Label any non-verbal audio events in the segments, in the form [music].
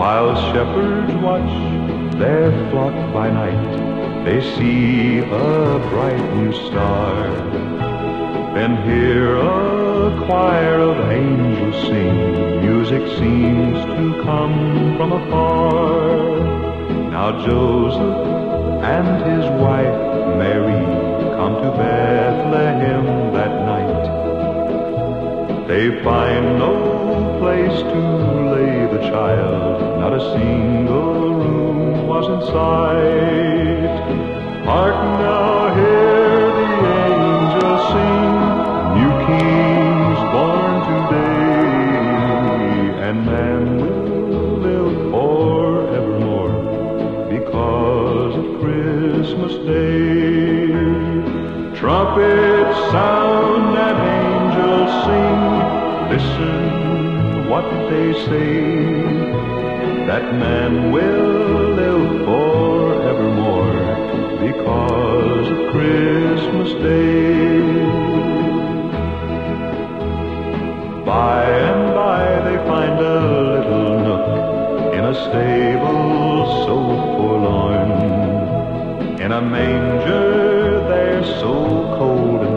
While shepherds watch their flock by night, they see a bright new star. Then hear a choir of angels sing, music seems to come from afar. Now Joseph and his wife Mary come to Bethlehem that night. They find no place to lay the child, not a single room was in sight. Hark now, hear the angels sing, new kings born today, and man will live forevermore because of Christmas Day. Trumpets sound and angels sing, listen what they say, that man will live forevermore because of Christmas Day. By and by they find a little nook in a stable so forlorn. In a manger there so cold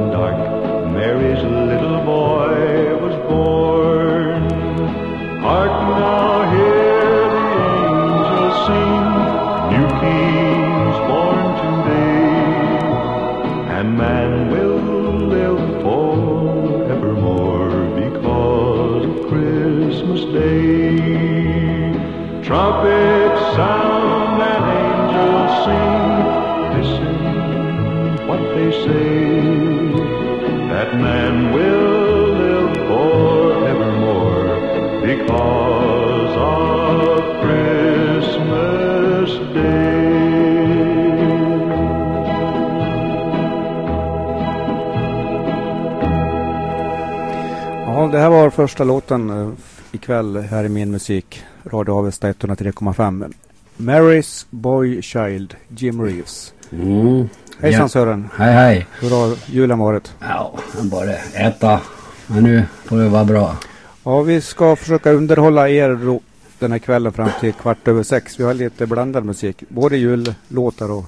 det här var första låten eh, ikväll här i min musik. Radio Avesta 103,5. Mary's Boy Child, Jim Reeves. Mm. Hejsan Ja. Sören, Hej hej. hur har julen varit? Ja, bara äta. Men nu får det vara bra. Ja, vi ska försöka underhålla er den här kvällen fram till kvart över sex. Vi har lite blandad musik, både jullåtar och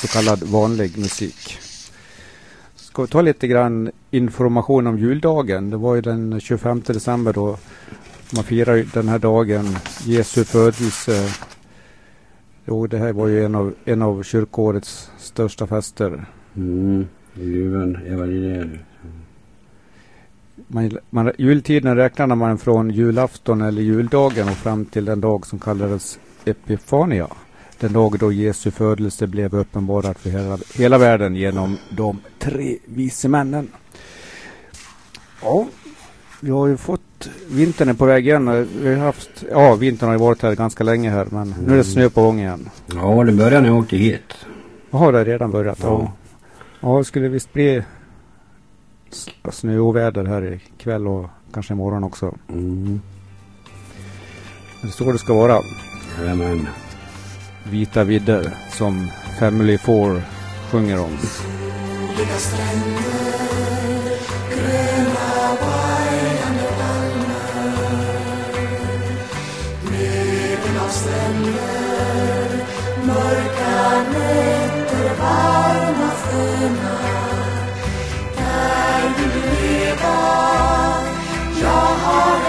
så kallad vanlig musik. Ska vi ta lite grann information om juldagen? Det var ju den 25 december då man firar den här dagen, Jesu födelse. Jo, det här var ju en av, en av kyrkårets största fester. Mm. Julen evangeliet. Man, man, jultiden räknade man från julafton eller juldagen och fram till den dag som kallades Epifania. Den dag då Jesu födelse blev uppenbarad för hela, hela världen genom de tre vise männen. Ja, vi har ju fått vintern är på väg igen. Vi har haft, ja vintern har ju varit här ganska länge här men nu är det snö på gång igen. Ja, det började när jag åkte hit. Har det redan börjat? Ja. Ja. Det skulle visst bli s- snöoväder här ikväll och kanske imorgon också. Mm. Det är så det ska vara. Jajamän. Vita vidder som Family Four sjunger om. uyanıktır varmasına Derdini bak, cahar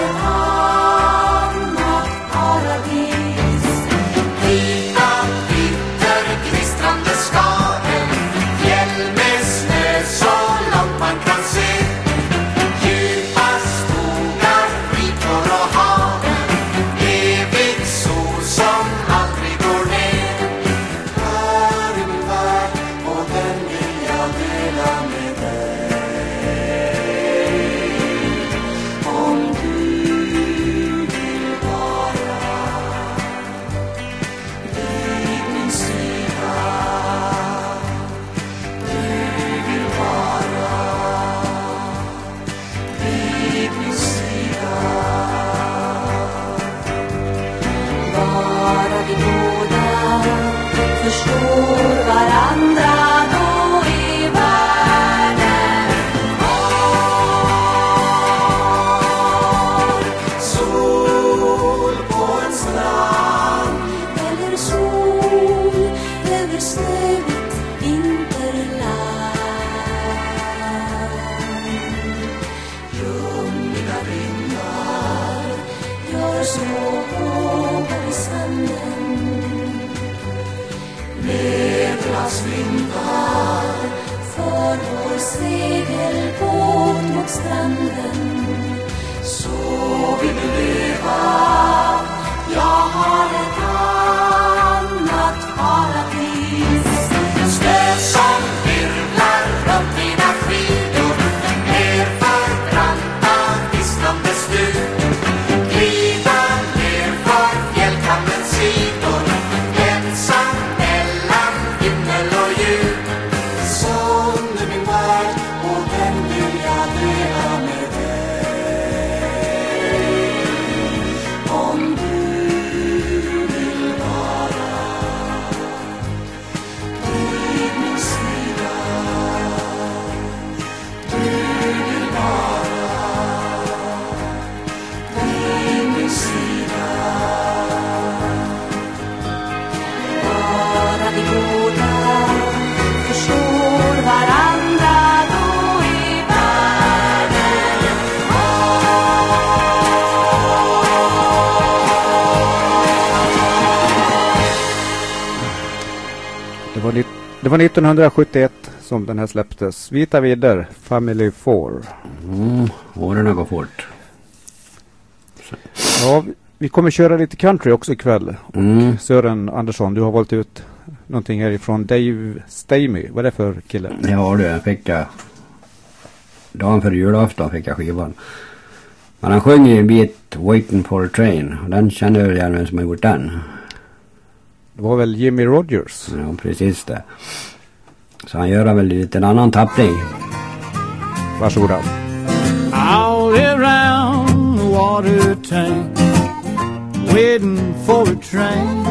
Kuşkur varanda var 1971 som den här släpptes. Vita vidder, Family 4. Mm, åren går fort. Ja, vi- kommer köra lite country också ikväll. Mm. Sören Andersson, du har valt ut någonting härifrån Dave Stamey. Vad är det för kille? Ja du, fick jag. Dagen före julafton fick jag skivan. Men han sjöng ju en bit Waiting for a train. Och den känner jag igen vem som har gjort den. Det var väl Jimmy Rogers? Ja, precis det. Så han gör väl lite en annan tappning. Varsågoda. all around the water tank, waiting for a train.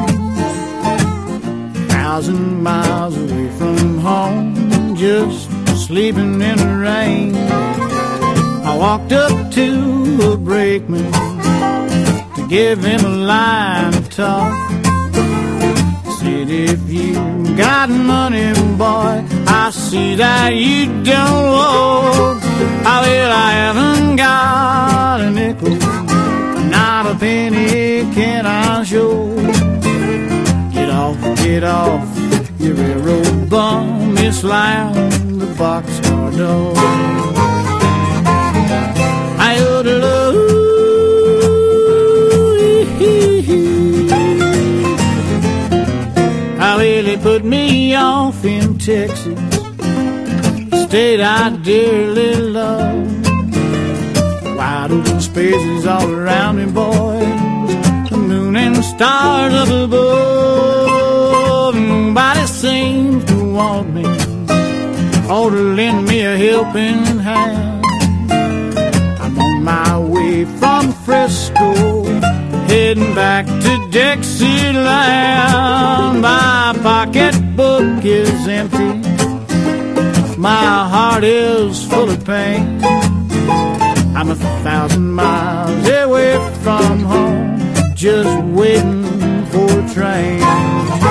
Thousand miles away from home, just sleeping in the rain. I walked up to a brakeman to give him a line of talk. If you got money, boy, I see that you don't walk. I will, I haven't got a nickel, not a penny can I show. Get off, get off, you railroad bum, it's loud, the boxcar door. Put me off in Texas? State I dearly love. Wide open spaces all around me, boys. The moon and stars up above. Nobody seems to want me or to lend me a helping hand. I'm on my way from Frisco, heading back to Dixieland. My pocketbook is empty, my heart is full of pain. I'm a thousand miles away from home, just waiting for a train.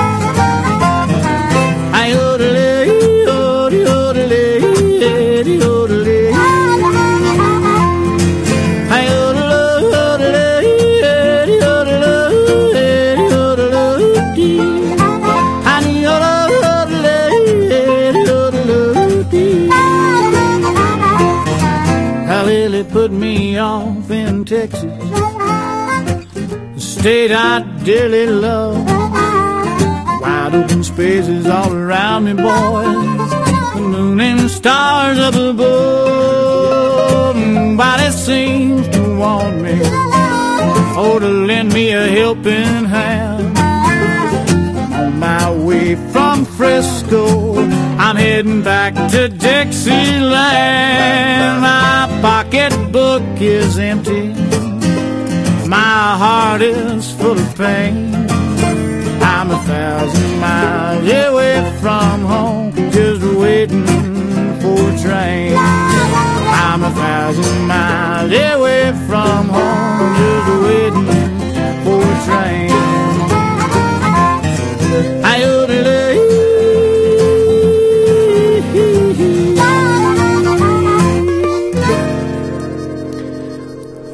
Texas? The state I dearly love. Wide open spaces all around me, boys. The moon and stars up above. Nobody seems to want me or to lend me a helping hand. On my way from Frisco. I'm heading back to Dixieland. My pocketbook is empty. My heart is full of pain. I'm a thousand miles away from home, just waiting for a train. I'm a thousand miles away from home, just waiting for a train.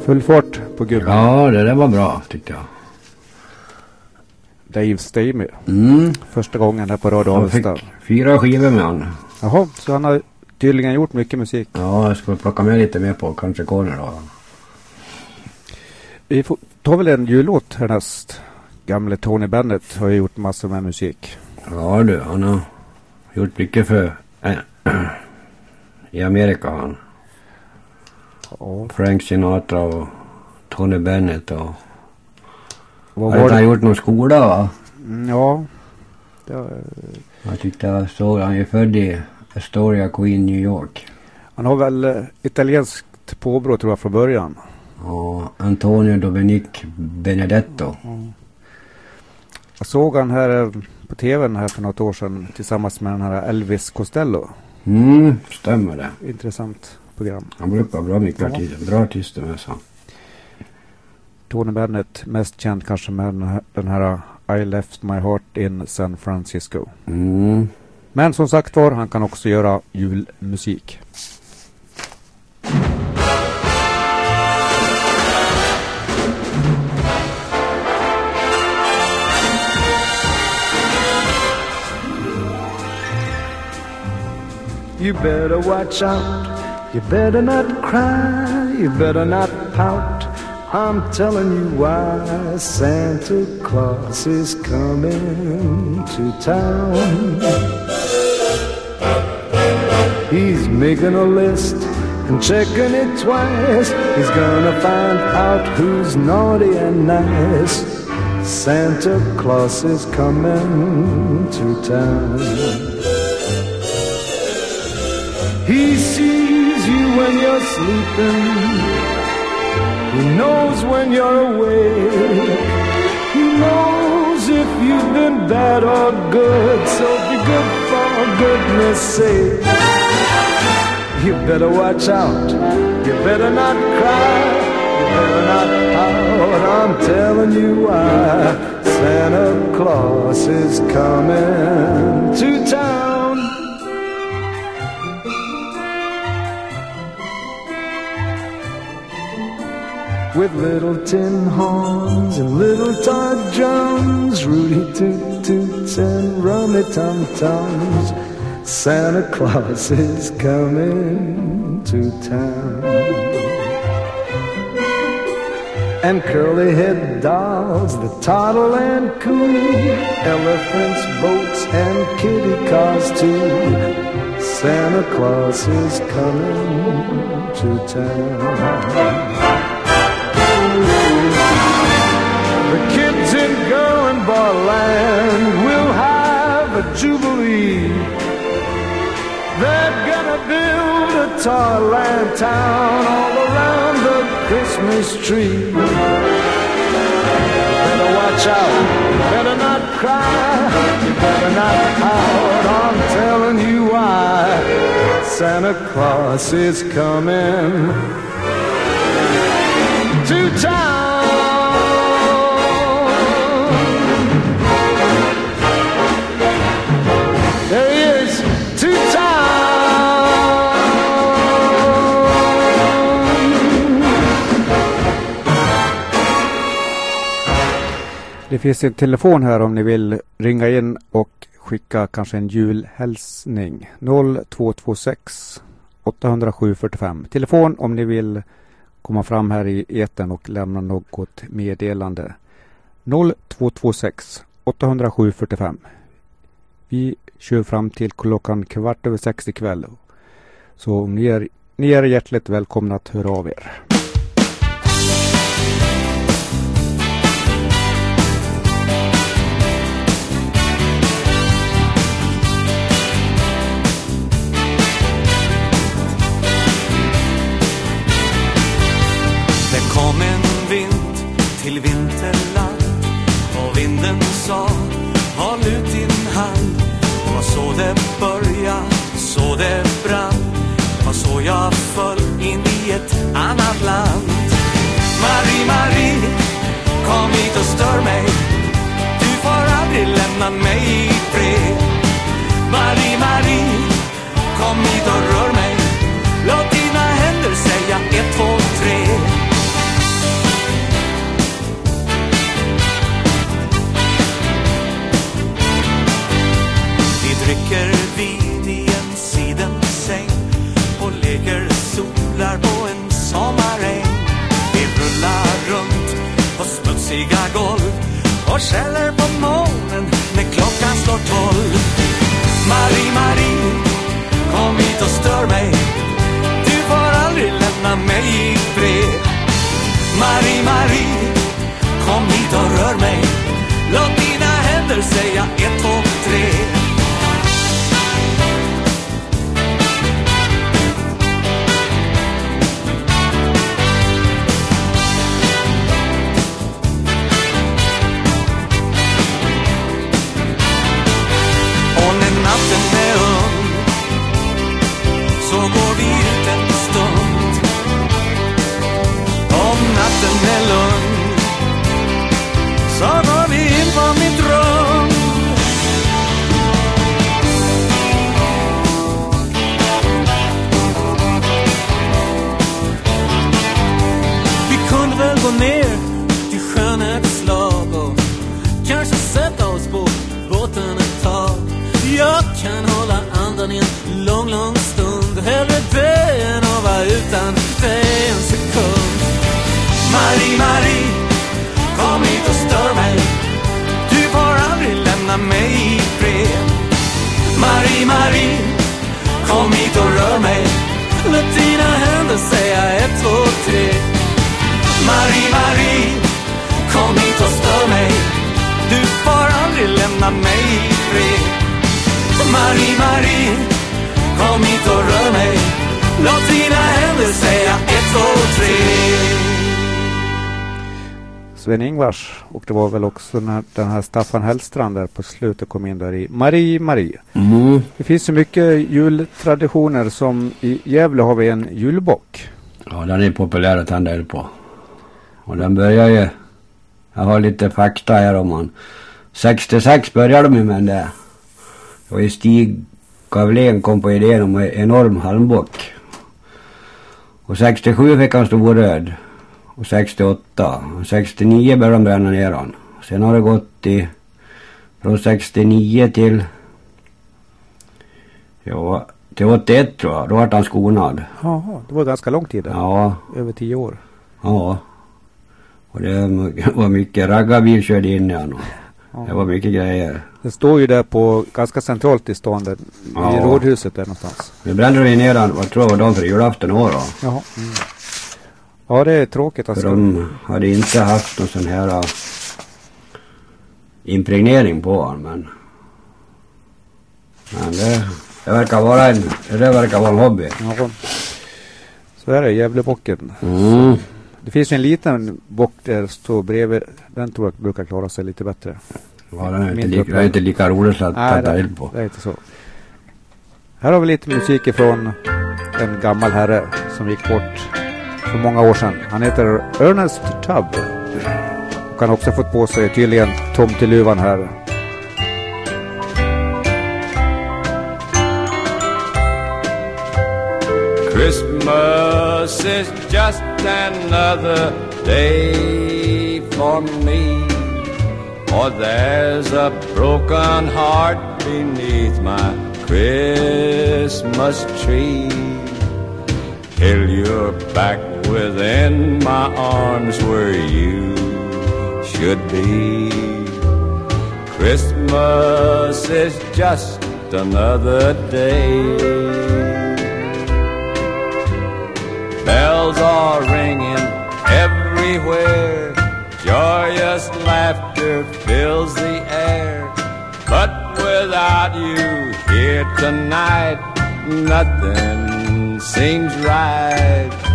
Full fart på gubben. Ja, det där var bra tyckte jag. Dave Stamy. Mm. Första gången här på Radio Jag fick Avesta. fyra skivor med han. Jaha, så han har tydligen gjort mycket musik. Ja, jag ska plocka med lite mer på Country Corner då. Vi får, tar väl en jullåt härnäst. Gamle Tony Bennett har ju gjort massor med musik. Ja du, han har gjort mycket för äh, [clears throat] i Amerika han. Ja, Frank Sinatra och Tony Bennett och... vad Har var han det? gjort någon skola va? Mm, Ja. ja. Jag tyckte jag såg, han är född i Astoria Queen, New York. Han har väl eh, italienskt påbrå tror jag från början. Och Antonio Dominic Benedetto. Jag såg han här eh, på tvn här för något år sedan tillsammans med den här Elvis Costello. Mm, stämmer det. Intressant program. Han brukar bra mycket Ja. artister, bra artister med sig. Tony Bennett, mest känd kanske med den här, den här I left my heart in San Francisco. Mm. Men som sagt var, han kan också göra julmusik. You better watch out. You better not cry. You better not pout. I'm telling you why Santa Claus is coming to town. He's making a list and checking it twice. He's gonna find out who's naughty and nice. Santa Claus is coming to town. He sees you when you're sleeping. He knows when you're awake. He knows if you've been bad or good. So be good for goodness sake. You better watch out. You better not cry. You better not pout. I'm telling you why. Santa Claus is coming to town. With little tin horns and little Todd drums, Rudy toot toots and rummy tum tums. Santa Claus is coming to town. And curly head dolls that toddle and coo, elephants, boats, and kitty cars too. Santa Claus is coming to town. Jubilee. They're gonna build a toyland town all around the Christmas tree. Better watch out, better not cry, better not pout. I'm telling you why Santa Claus is coming to town. Det finns en telefon här om ni vill ringa in och skicka kanske en julhälsning. 0226 807 45. Telefon om ni vill komma fram här i eten och lämna något meddelande. 0226 807 45. Vi kör fram till klockan kvart över sex ikväll. Så ni är, ni är hjärtligt välkomna att höra av er. Det kom en vind till vinterland och vinden sa Håll ut din hand. det börja, så det brann. Det var så jag föll in i ett annat land. Marie, Marie, kom hit och stör mig. Du får aldrig lämna mig i fred. Marie, Marie, kom hit och rör mig. Och skäller på månen när klockan slår tolv. Marie, Marie, kom hit och stör mig. Du får aldrig lämna mig i fred. Marie, Marie, kom hit och rör mig. Låt dina händer säga ett, två, Marie, Marie, kom hit och stör mig. Du får aldrig lämna mig i fred. Marie, Marie, kom hit och rör mig. Låt dina händer säga ett, två, tre. Marie, Marie, kom hit och stör mig. Du får aldrig lämna mig i fred. Marie, Marie, kom hit och rör mig. Låt dina händer säga ett, två, tre. Sven-Ingvars och det var väl också när den här Staffan Hellstrand där på slutet kom in där i Marie Marie. Mm. Det finns ju mycket jultraditioner som i Gävle har vi en julbock. Ja, den är populär att tända eld på. Och den börjar ju... Jag har lite fakta här om man. 66 började de ju med det. Ju Stig Gavlén kom på idén om en enorm halmbock. Och 67 fick han stå röd. Och 68. Och 69 började de bränna ner han. Sen har det gått i... Från 69 till... Ja, till 81 tror jag. Då vart han skonad. Jaha, det var ganska lång tid där. Ja, Över tio år. Ja. Och det [laughs] var mycket raggarbil körde in i han och Ja. det var mycket grejer. Den står ju där på ganska centralt i stan där, i Ja. rådhuset där någonstans. Nu brände de ner han, vad tror jag var dagen för julafton i år då. Jaha. Mm. Ja, det är tråkigt För alltså. de hade inte haft någon sån här äh, impregnering på honom men. Men det, det verkar vara en, det verkar vara en hobby. Ja. Så är det, Gävlebocken. Mm. Det finns en liten bock där står bredvid. Den tror jag brukar klara sig lite bättre. Ja, den är inte, lika, den är inte lika roligt att Nej, det, eld på. det är inte så. Här har vi lite musik ifrån en gammal herre som gick bort för många år sedan. Han heter Ernest Tubb. Och han har också fått på sig tydligen tomteluvan här. Christmas is just another day for me. For there's a broken heart beneath my Christmas tree. Till you're back within my arms where you should be. Christmas is just another day. Bells are ringing everywhere. Joyous laughter fills the air. But without you here tonight, nothing seems right.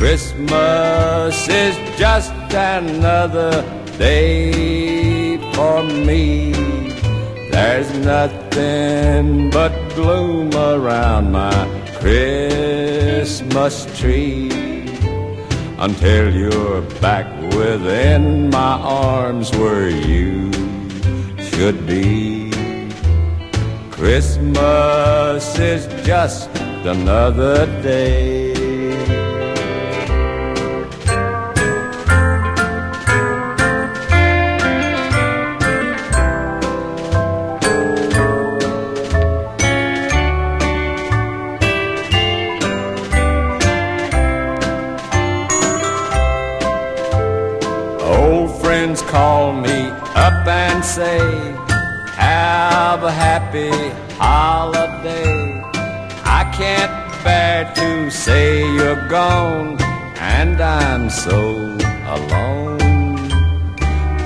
Christmas is just another day for me. There's nothing but gloom around my Christmas tree until you're back within my arms where you should be. Christmas is just another day. Say, Have a happy holiday. I can't bear to say you're gone, and I'm so alone.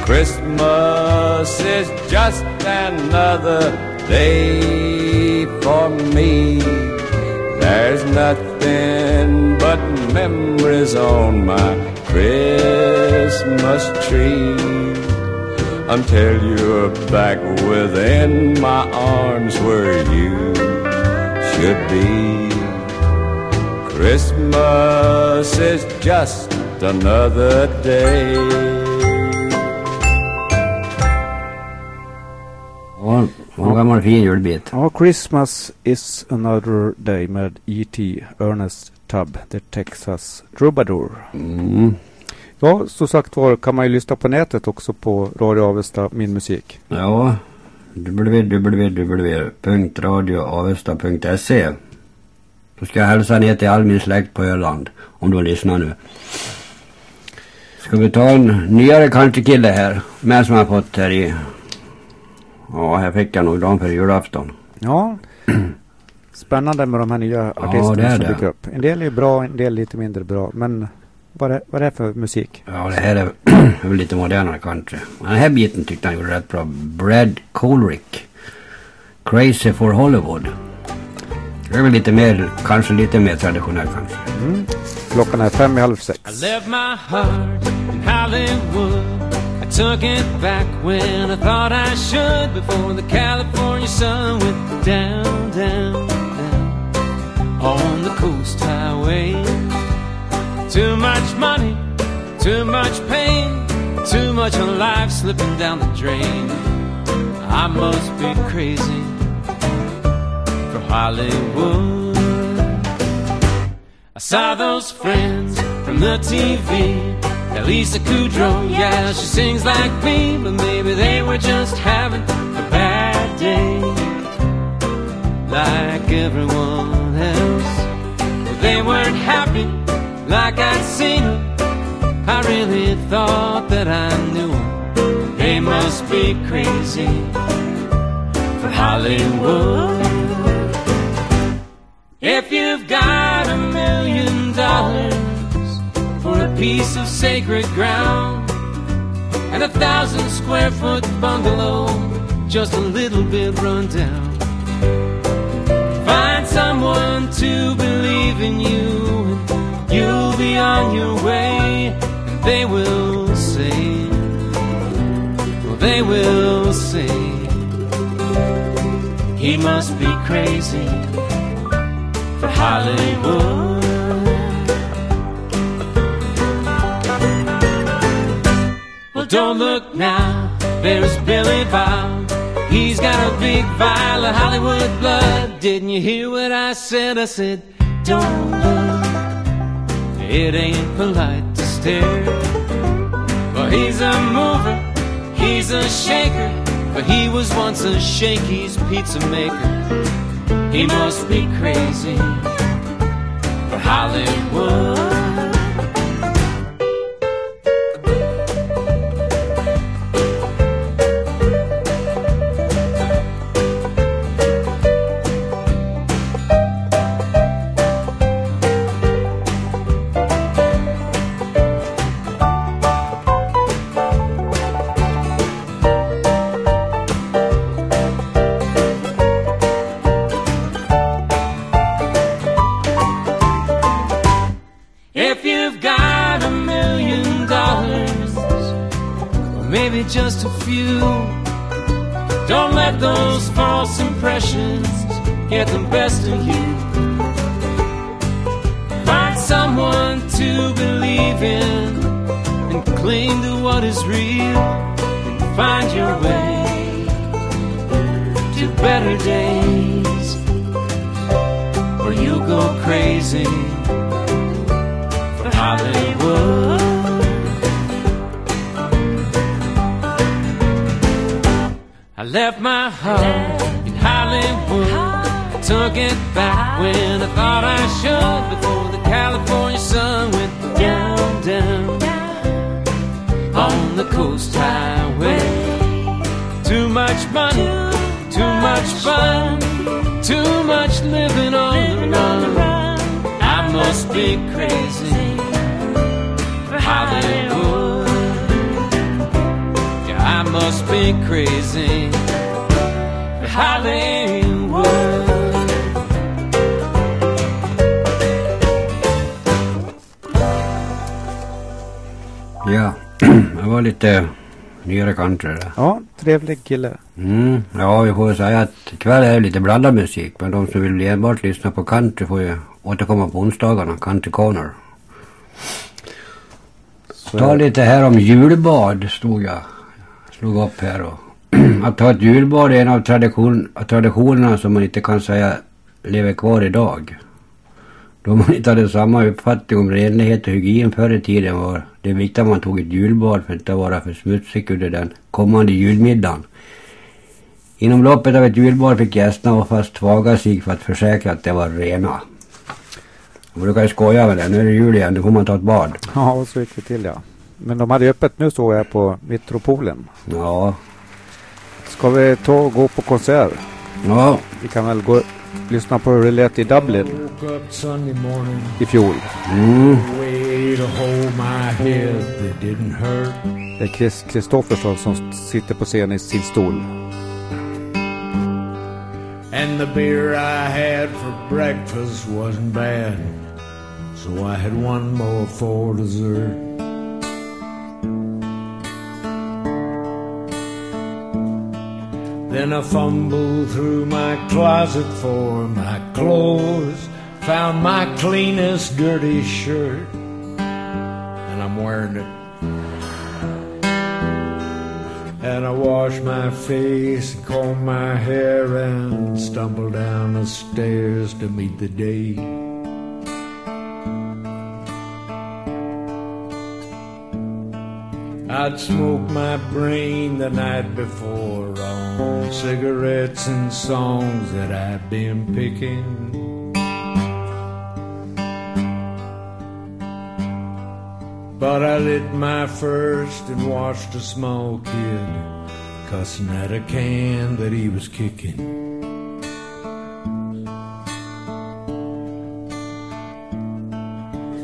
Christmas is just another day for me. There's nothing but memories on my Christmas tree until you're back within my arms where you should be. Christmas is just another day. Ja, en gammal fin julbit. Ja, Christmas is another day med E.T. Ernest Tubb, The Texas Troubadour. Mm. Ja, som sagt var kan man ju lyssna på nätet också på Radio Avesta Min Musik. Ja, www.radioavesta.se Så ska jag hälsa ner till all min släkt på Öland. Om du lyssnar nu. Ska vi ta en nyare countrykille här. Med som jag fått här i... Ja, här fick jag nog dagen för julafton. Ja, [clears throat] spännande med de här nya Ja, artisterna är som dyker upp. En del är bra, en del lite mindre bra. Men vad är, vad är det för musik? Ja, det här är är [clears throat] väl lite modernare country. Men den här biten tyckte han gjorde rätt bra. Brad Coleridge. Crazy for Hollywood. Det är väl lite mer, kanske lite mer traditionell country. Klockan är fem i halv sex. I left my heart in Hollywood. I took it back when I thought I should before the California sun went down, down, down on the coast highway. Too much money, too much pain, too much of life slipping down the drain. I must be crazy for Hollywood. I saw those friends from the TV. That Lisa Kudrow, yeah, she sings like me, but maybe they were just having a bad day, like everyone else. But they weren't happy, like I'd seen them. I really thought that I knew them. They must be crazy for Hollywood. If you've got a million dollars for a piece of sacred ground and a thousand square foot bungalow, just a little bit run down. Find someone to believe in you, you'll be on your way. And they will say, well, they will say, he must be crazy for Hollywood. Well, don't look now, there's Billy Bob. He's got a big vial of Hollywood blood. Didn't you hear what I said? I said, don't. It ain't polite to stare. Well, he's a mover, he's a shaker, but he was once a Shakey's pizza maker. He must be crazy for Hollywood. Trevlig kille. Mm, ja, vi får ju säga att ikväll är lite blandad musik. Men de som vill enbart lyssna på country får ju återkomma på onsdagarna. Country Corner. Så Ta lite här om julbad stod jag. Slog upp här och. [clears throat] att ha ett julbad är en av tradition, av traditionerna som man inte kan säga lever kvar idag. Då man inte hade samma uppfattning om renlighet och hygien förr i tiden var det viktigt att man tog ett julbad för att inte vara för smutsig under den kommande julmiddagen. Inom loppet av ett julbad fick gästerna oftast tvaga sig för att försäkra att de var rena. Jag brukar ju skoja med det. Nu är det jul igen, då får man ta ett bad. Ja, och så gick det till ja. Men de hade öppet nu såg jag på Metropolen. Ja, Ska vi ta och gå på konsert? ja, Vi kan väl gå lyssna på hur det lät i Dublin i fjol. mm. Det är Chris Kristoffersson som sitter på scen i sin stol. And the beer I had for breakfast wasn't bad, so I had one more for dessert. Then I fumbled through my closet for my clothes, found my cleanest dirty shirt, and I'm wearing it. And I wash my face and comb my hair and stumble down the stairs to meet the day. I'd smoked my brain the night before on cigarettes and songs that I'd been picking. But I lit my first and watched a small kid cussing at a can that he was kicking.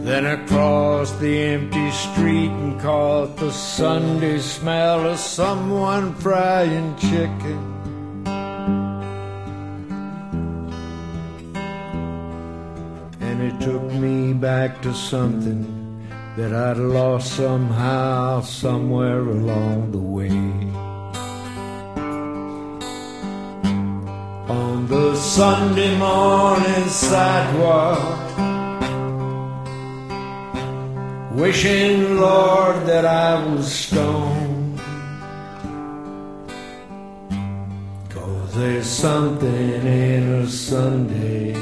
Then I crossed the empty street and caught the Sunday smell of someone frying chicken. And it took me back to something that I'd lost somehow, somewhere along the way. On the Sunday morning sidewalk, wishing, Lord, that I was stoned. Cause there's something in a Sunday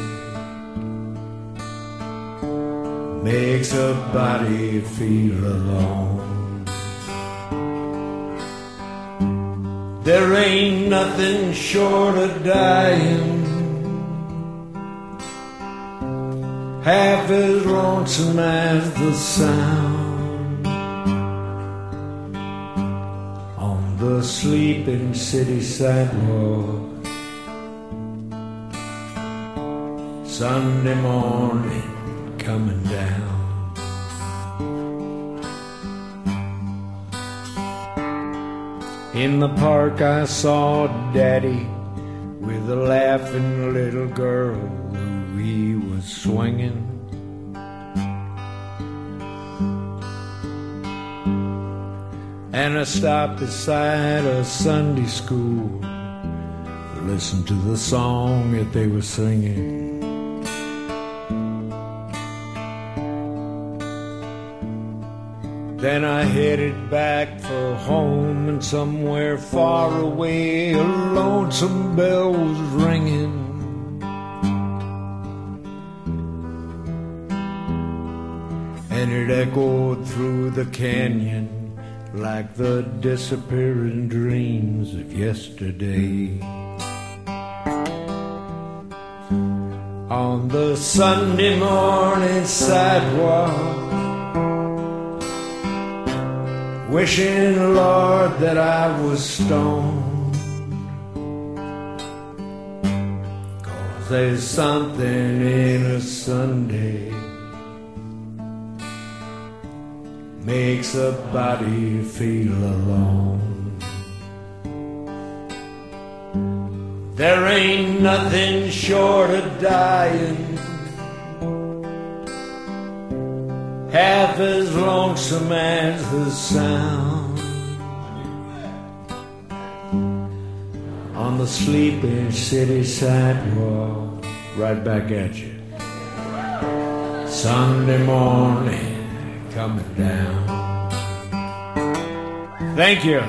makes a body feel alone. There ain't nothing short of dying half as lonesome as the sound on the sleeping city sidewalk. Sunday morning coming down. In the park, I saw Daddy with a laughing little girl was swinging. And I stopped beside a Sunday school. The listen to the song that they were singing. Then I headed back for home, and somewhere far away, a lonesome bell was ringing. And it echoed through the canyon like the disappearing dreams of yesterday. On the Sunday morning sidewalk, wishing, Lord, that I was stoned. Cause there's something in a Sunday makes a body feel alone. There ain't nothing short of dying half as lonesome as the sound on the sleeping city sidewalk, right back at you. Sunday morning coming down. Thank you.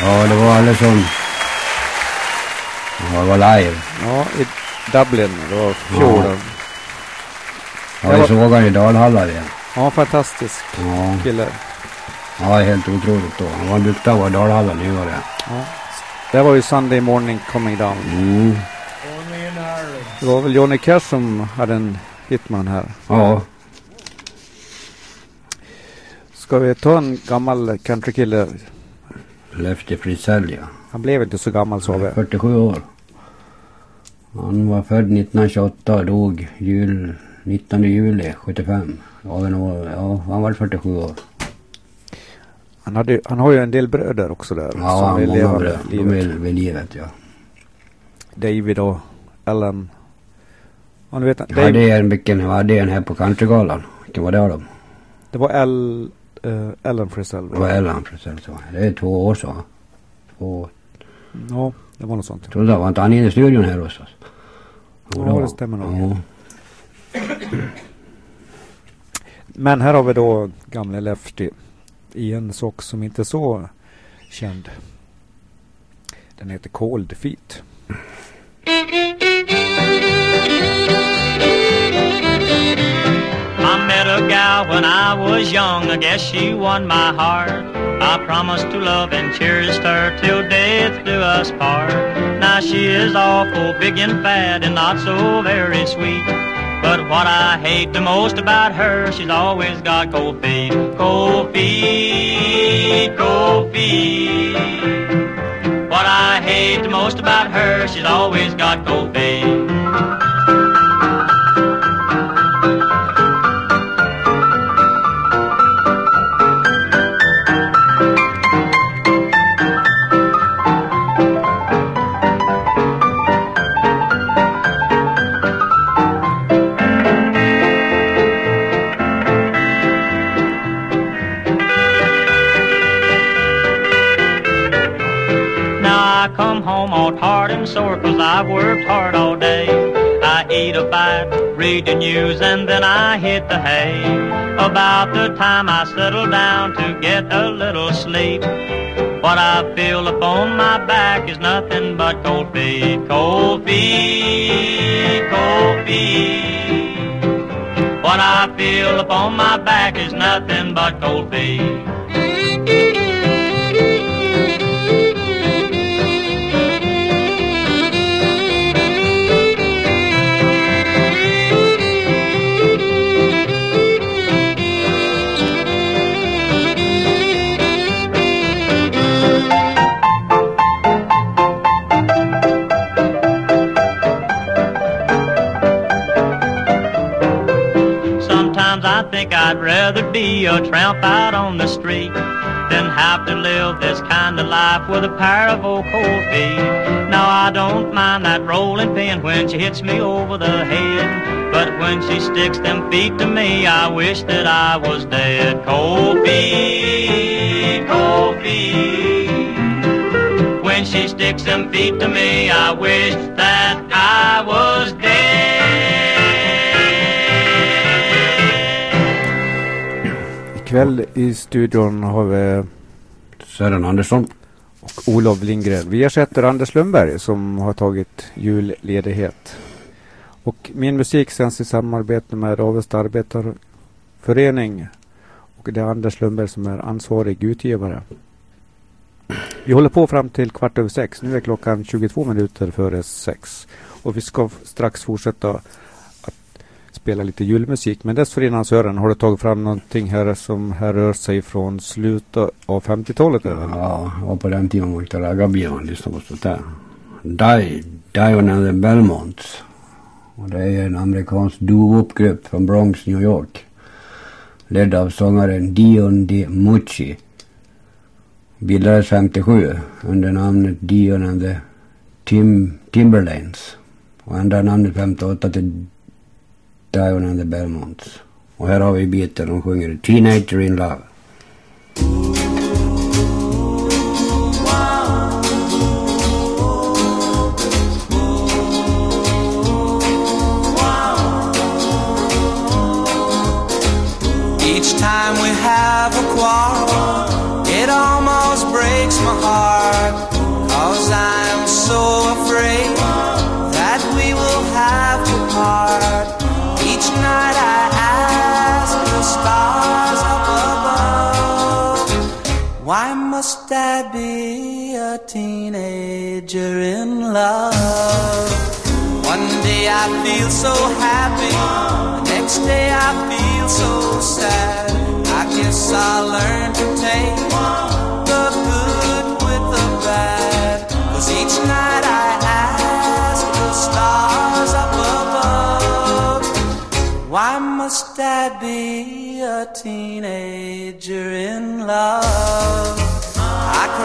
Ja, det var alldeles som... Ja, det var live. Ja, i Dublin. Det var fjorden. Ja, vi såg han i Dalhalla igen. Ja, fantastisk Ja, kille. Ja, helt otroligt då. Han var duktig att vara i Dalhalla nyare. Ja. Det var ju Sunday Morning Coming Down. Mm. Det var väl Johnny Cash som hade en hitman här. Ja, Ska vi ta en gammal countrykille? Lefty Fritzell ja. Han blev inte så gammal sa vi. 47 år. Han var född 1928 och dog jul, 19 juli 75. Ja, men, ja, han var 47 år. Han, hade, han har ju en del bröder också där. Ja, som vill många bröder. De är vid livet ja. David och Ellen. Ja, du vet, David, hade en, vilken, hade en här på Countrygalan. Vilken var det av dem? det var El, eh, Ellen Frisell. Det var Ellen Fritzell så. Det är två år så. Två, Ja, det var något sånt. trodde det var inte han inne i studion här hos oss? Ja, var- det stämmer nog. Ja. Men här har vi då gamle Lefty i en sak som inte är så känd. Den heter Cold Feet. I met a gal when I was young. I guess she won my heart. I promised to love and cherish her till death do us part. Now she is awful big and fat and not so very sweet. But what I hate the most about her, she's always got cold feet. Cold feet, cold feet. What I hate the most about her, she's always got cold feet. The news, and then I hit the hay. About the time I settle down to get a little sleep. What I feel upon my back is nothing but cold feet, cold feet, cold feet. What I feel upon my back is nothing but cold feet. Be a tramp out on the street than have to live this kind of life with a pair of old cold feet. Now I don't mind that rolling pin when she hits me over the head. But when she sticks them feet to me, I wish that I was dead. Cold feet, cold feet. When she sticks them feet to me, I wish that I was Ikväll i studion har vi Sören Andersson. och Olof Lindgren. Vi ersätter Anders Lundberg som har tagit julledighet. Och min musik sänds i samarbete med Avesta arbetarförening. Och det är Anders Lundberg som är ansvarig utgivare. Vi håller på fram till kvart över sex. Nu är klockan 22 minuter före sex. Och vi ska strax fortsätta spela lite julmusik. Men dessförinnan Sören, har du tagit fram någonting här som härrör sig från slutet av 50-talet? eller? Ja, och på den tiden man åkte raggarbil och lyssnade på sånt där. Die, Dion and the Belmonts. Och det är en amerikansk doo-wop-grupp från Bronx, New York. Ledd av sångaren Dion De Mucci. Bildades 57 under namnet Dion and the Tim Timberlands. Och ändrar namnet 58 till Dion and the Belmonts. Och här har vi biten sjunger Teenager in Love. Each time we have a quarrel, must I be a teenager in love? One day I feel so happy, the next day I feel so sad. I guess I'll learn to take the good with the bad. Cause each night I ask the stars up above, why must I be a teenager in love?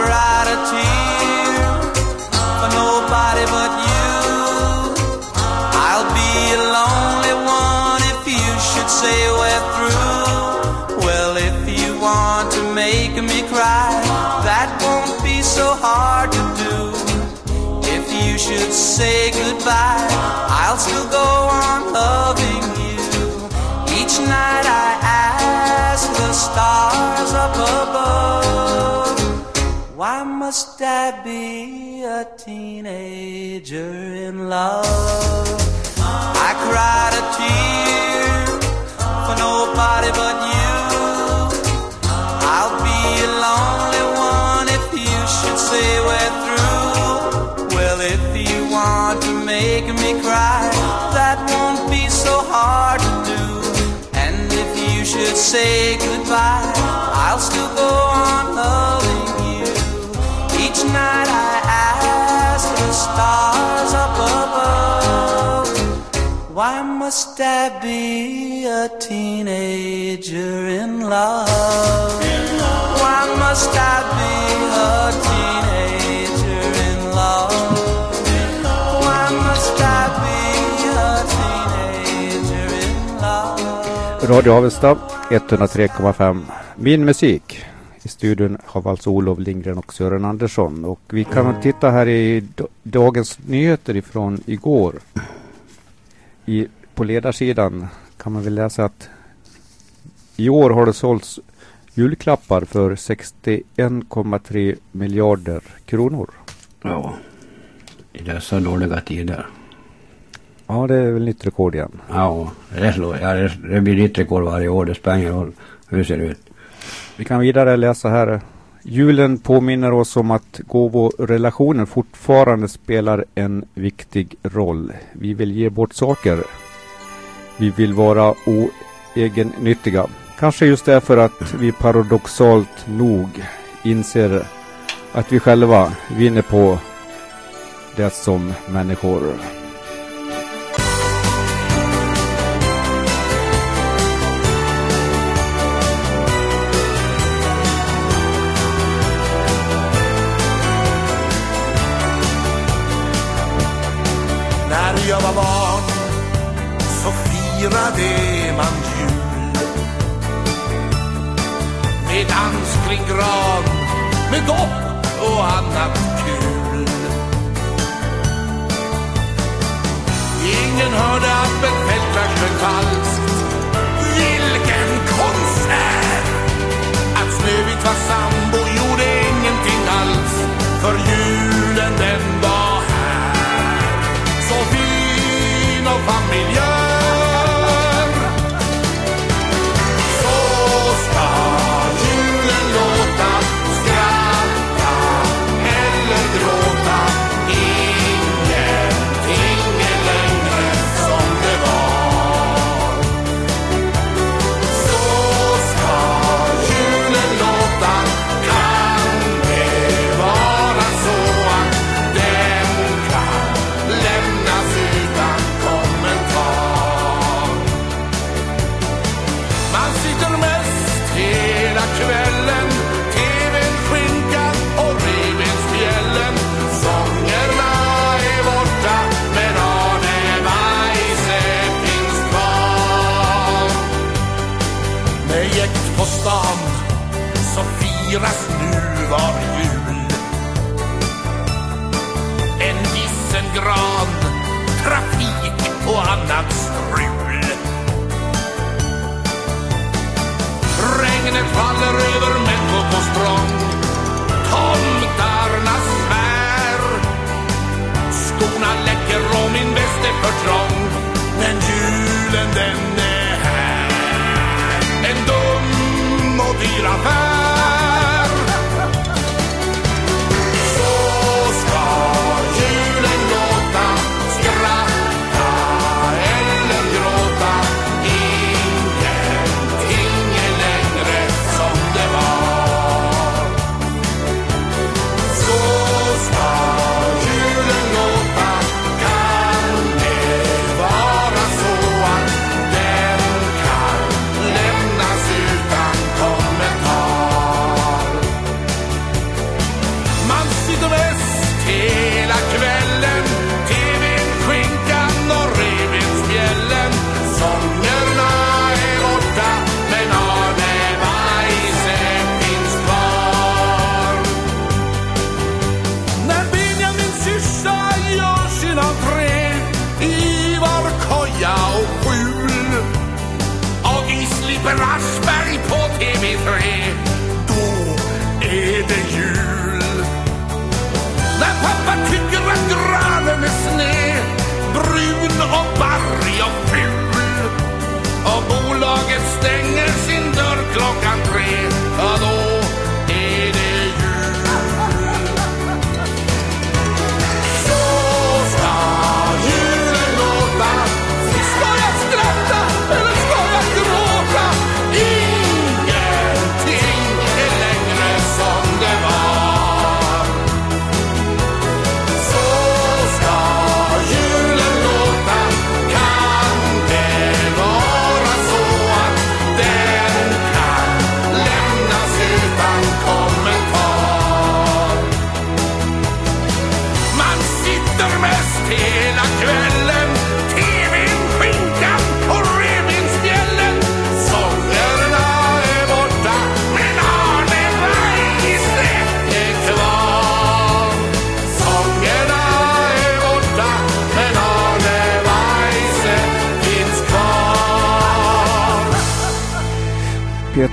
A tear for nobody but you. I'll be a lonely one if you should say we're through. Well, if you want to make me cry, that won't be so hard to do. If you should say goodbye, I'll still go on loving you. Each night I ask the stars up above. Why must I be a teenager in love? I cried a tear for nobody but you. I'll be a lonely one if you should say we're through. Well, if you want to make me cry, that won't be so hard to do. And if you should say goodbye, I'll still go on loving. Each night I ask the stars up above, why must I be a teenager in love? Why must I be a teenager in love? Why must I be a teenager in love? Radio Avesta 103,5. Min musik. I studion har vi alltså Olof Lindgren och Sören Andersson. Och vi kan väl titta här i Dagens Nyheter ifrån igår. I, på ledarsidan kan man väl läsa att i år har det sålts julklappar för 61,3 miljarder kronor. Ja, i dessa dåliga tider. Ja, det är väl nytt rekord igen. Ja, det, slår, ja, det, det blir nytt rekord varje år. Det spelar ingen roll hur det ser ut. Vi kan vidare läsa här. Julen påminner oss om att gåvorelationer fortfarande spelar en viktig roll. Vi vill ge bort saker. Vi vill vara oegennyttiga. Kanske just därför att vi paradoxalt nog inser att vi själva vinner på det som människor. Dans med dopp och annat kul. Ingen hörde att Bellfeldt sjöng falskt. Vilken konsert! Att Snövit var sambo gjorde ingenting alls. För julen den var här. Så fin och familjär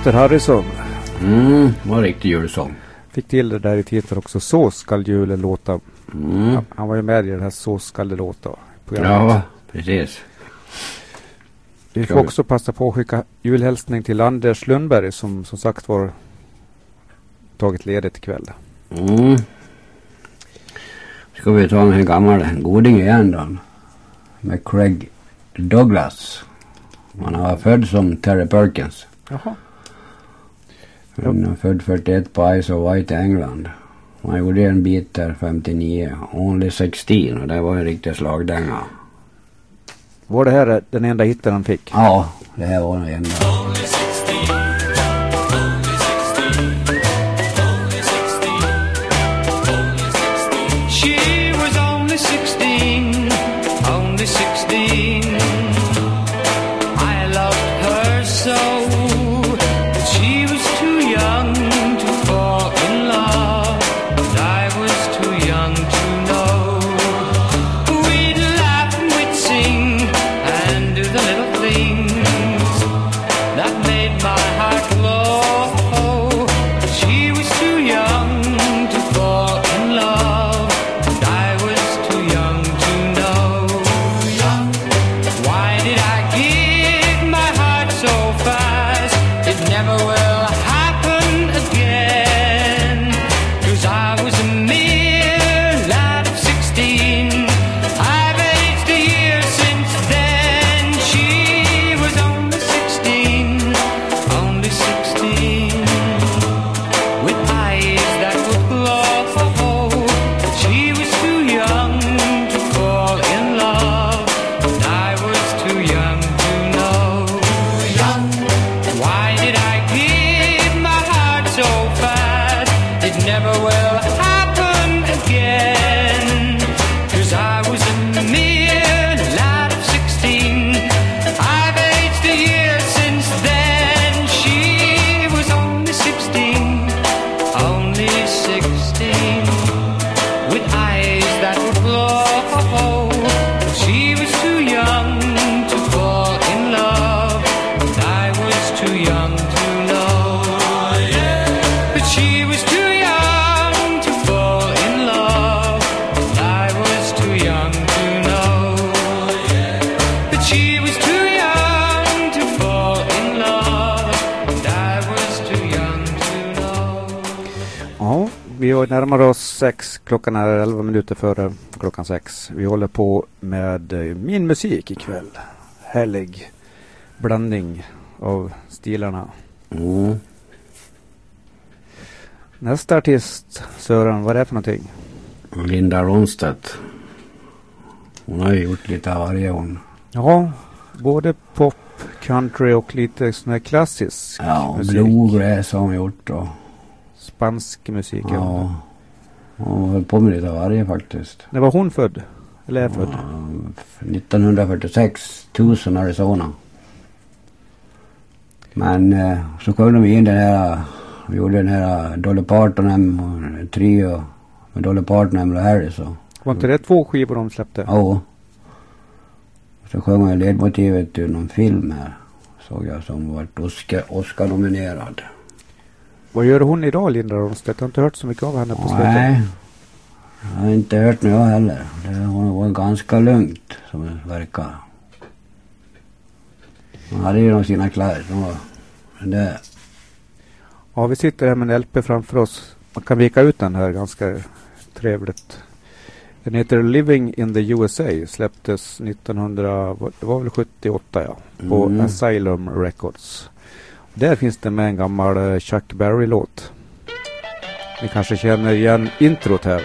Peter Harrison Mm, var riktig julsång. fick till det där i titeln också. Så skall julen låta. Mm. Han- Han var ju med i det här Så skall det låta. programmet. Ja, precis. Vi får också passa på att skicka julhälsning till Anders Lundberg som som sagt var tagit ledigt ikväll. Mm. Ska vi ta en gammal goding igen då. Med Craig Douglas. Han var född som Terry Perkins. Jaha. Han är född 41 på Isle of i England. Han gjorde en bit där 59. Only 16 och det var en riktig slagdänga. Var det här den enda hitten han fick? Ja, det här var den enda. Klockan är 11 minuter före klockan sex. Vi håller på med eh, min musik ikväll. Härlig blandning av stilarna. Mm. Nästa artist, Sören, vad är det för någonting? Linda Ronstedt. Hon har ju gjort lite av varje hon. Ja, både pop, country och lite sån här klassisk Ja, musik. bluegrass har hon gjort och Spansk musik. Ja. Hon hållit på med lite av varje faktiskt. När var hon född? Eller är född? Ja, 1946, Tucson, Arizona. Men eh, så kom de in den här, vi gjorde den här Dolly Parton, en trio med Dolly Parton, Emmylou Harris och Var inte det två skivor de släppte? Ja. Så sjöng jag ledmotivet ur någon film här. Såg jag som Oscar, Oscar-nominerad. Vad gör hon idag, Linda Ronstedt? Jag har inte hört så mycket av henne på slutet. Nej. Jag har inte hört något heller. Det hon var ganska lugnt som det verkar. Hon hade ju sina kläder. De det, Ja, vi sitter här med en LP framför oss. Man kan vika ut den här ganska trevligt. Den heter Living in the USA. Släpptes 1900, det var väl 78 ja. På Mm. Asylum Records. Där finns det med en gammal eh, Chuck Berry-låt. Ni kanske känner igen introt här.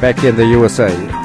Back in the USA.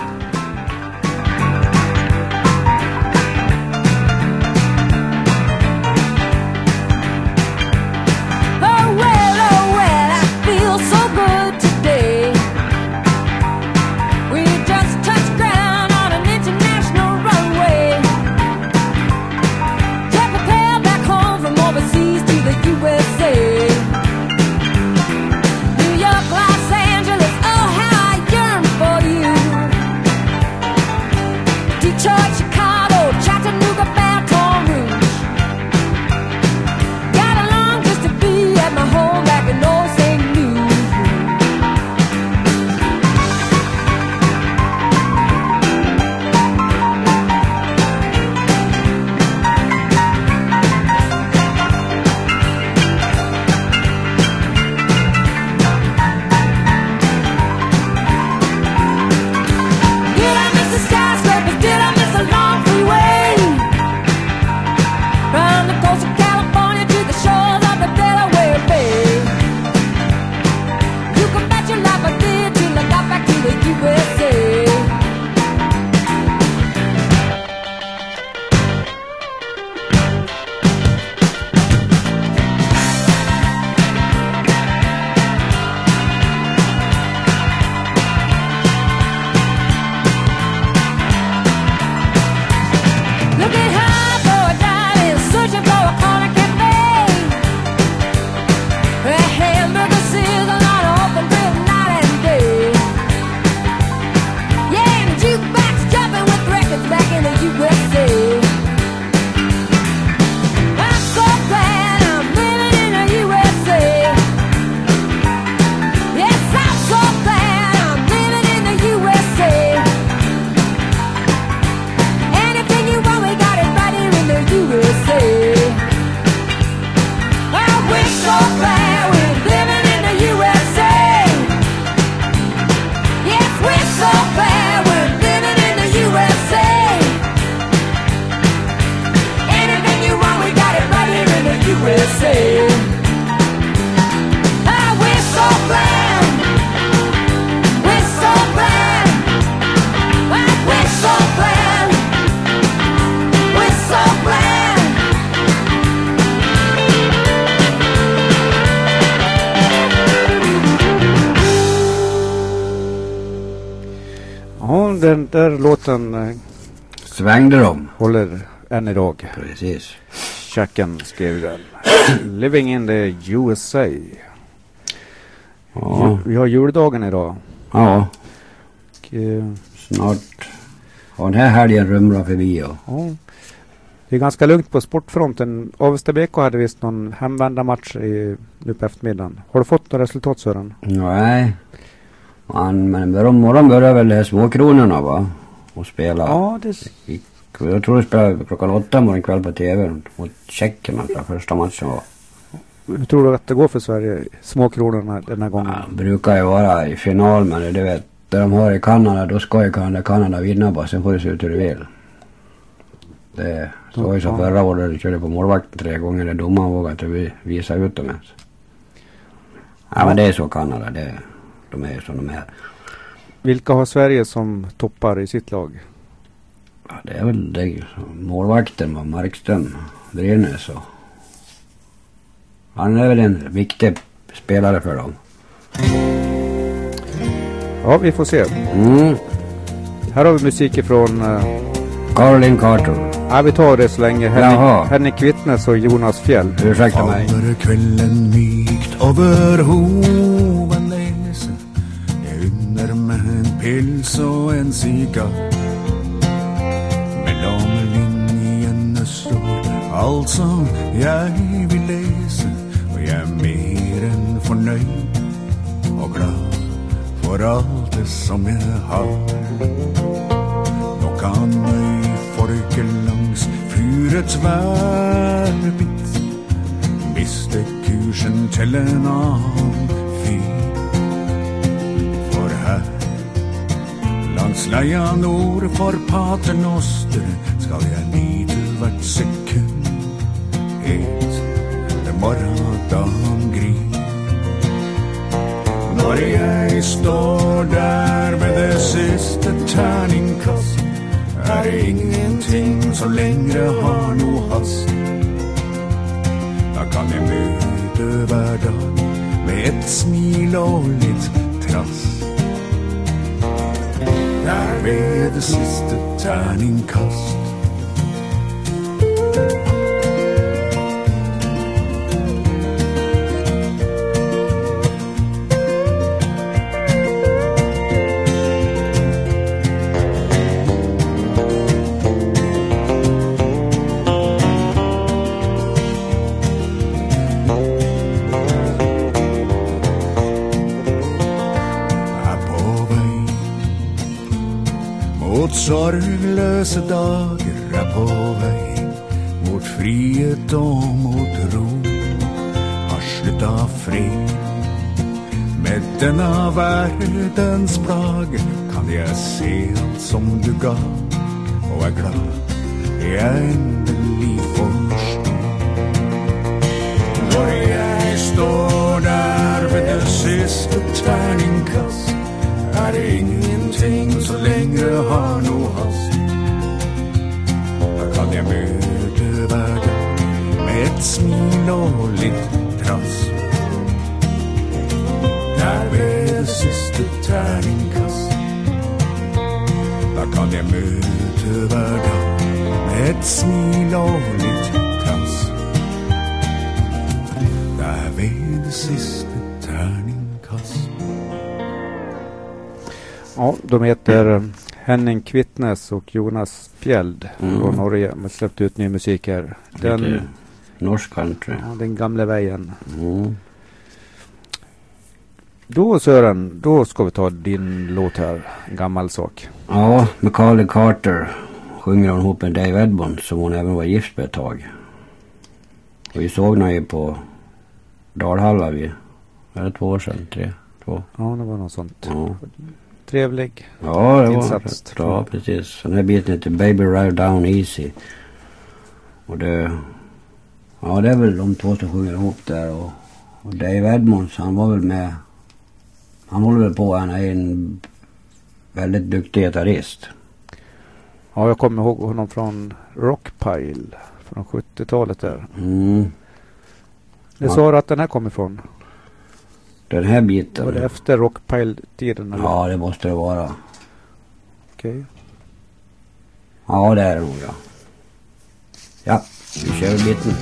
Låten eh, svängde de. håller än idag. Precis. Chucken skrev den. [clears throat] Living in the USA. Ja. Vi har juldagen idag. ja, Och, eh, snart har den här helgen rumlat förbi och ja, det är ganska lugnt på sportfronten. Avesta BK hade visst någon hemvändarmatch i, nu på eftermiddagen. Har du fått några resultat Sören? Nej. Man, men de morgon börjar väl de småkronorna va? Och spela. Ja, det, Jag tror de spelar klockan åtta morgon kväll på TV mot Tjeckien. tror jag Första matchen var. Hur tror du att det går för Sverige? Småkronorna den här gången. Ja, brukar ju vara i final men du vet, det de har i Kanada då ska ju Kanada, Kanada vinna bara. Sen får det se ut hur det vill. Det så var ju som förra året, de körde på målvakten tre gånger. där Domaren vågade inte vi- visa ut dem ens. Ja men det är så Kanada, det, de är som de är. Vilka har Sverige som toppar i sitt lag? Ja, det är väl det, målvakten var Markström, Brynäs och... Han är väl en viktig spelare för dem. Ja, vi får se. Mm. Här har vi musik ifrån... Uh, Caroline Carter. ja, vi tar det så länge. Jaha. Henrik, Henrik Vittnes och Jonas Fjäll. Ursäkta mig. Över kvällen mykt över hoven läser Jag unnar mig en pils och en cigarr Mellan linjerna står allt som jag vill läsa Och jag är mer än förnöjd och glad för allt det som jag har. Nå kan mig folket langs fyrets verbit miste kursen til en annen fyr. Langs leia nord for paternoster, skal jeg nyte hvert sekund, helt til morgendagen gryr. Når jeg står der med det siste terningkast, er det ingenting som lengre har noe hast. Da kan jeg møte hver dag med et smil og litt trass. Mayor, the sister, turning cuss. Sorgløse dager, på väg mot frihet och mot ro. Har av fred med denna världens plag kan jag se allt som du gav och är glad jeg endelig förstå. Når jag står där vid den sista tärningkast är det ingenting som längre har noe hast. Da kan med ett smil och litt trass. Der ved det siste terningkast, Där kan jag møte hver med ett smil och litt trass. Där vid det sista tärningkast Ja, de heter eh, Henning Kvittnes och Jonas Fjeld Mm. från Norge. De har släppt ut ny musik här. Den, Lite norsk country. ja, den gamla vägen. Mm. Då Sören, då ska vi ta din låt här. En gammal sak. Ja, Macaulay Carter sjunger hon ihop med Dave Edmond som hon även var gift med ett tag. Och vi såg henne ju på Dalhalla vid, är det två år sedan? Tre? Två? Ja, det var något sånt. Ja, Trevlig. ja det var Insats. rätt bra precis. Den här biten heter Baby Ride Down Easy. Och det, ja det är väl de två som sjunger ihop där och, och Dave Edmonds han var väl med, han håller väl på, han är en väldigt duktig gitarrist. Ja, jag kommer ihåg honom från Rockpile. Från 70-talet där. Mm. Det Ja. sa du att den här kom ifrån? Den här biten. Var det efter Rockpile-tiden? eller? Ja, det måste det vara. Okej. Ja, det är det nog ja. Ja, vi kör biten.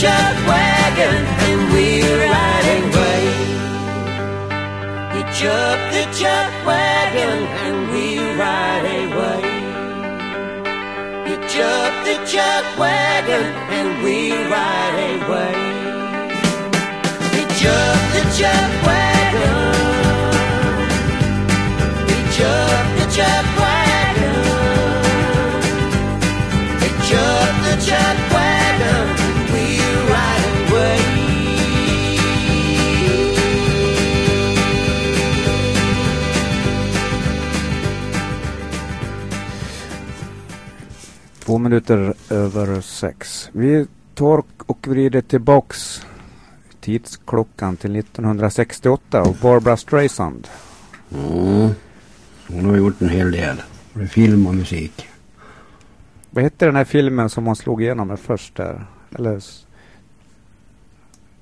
church wagon and we're riding away. Hitch up the church wagon and we'll ride away. Hitch up the church wagon and we'll ride away. Hitch up the church wagon. Hitch up the church Två minuter över sex. Vi tar och vrider tillbaks tidsklockan till 1968 och Barbara Streisand. Mm. Hon har gjort en hel del. Både film och musik. Vad hette den här filmen som hon slog igenom med först där? Eller... s-